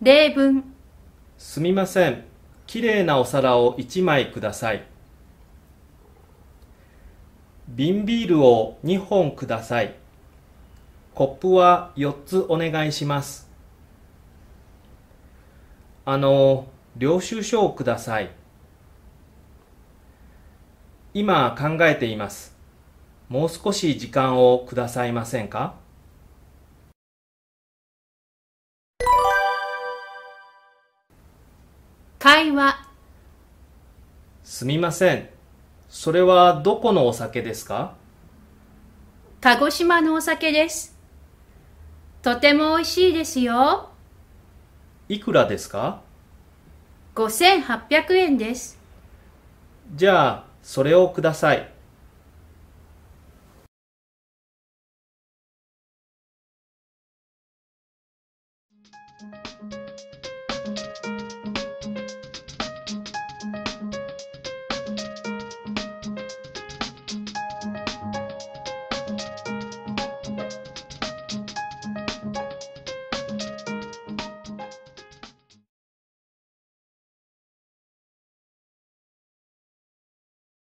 例文すみません。きれいなお皿を1枚ください。瓶ビールを2本ください。コップは4つお願いします。あの、領収書をください。今考えています。もう少し時間をくださいませんか？会話すみません。それはどこのお酒ですか？鹿児島のお酒です。とても美味しいですよ。いくらですか？5800円です。じゃあ、それをください。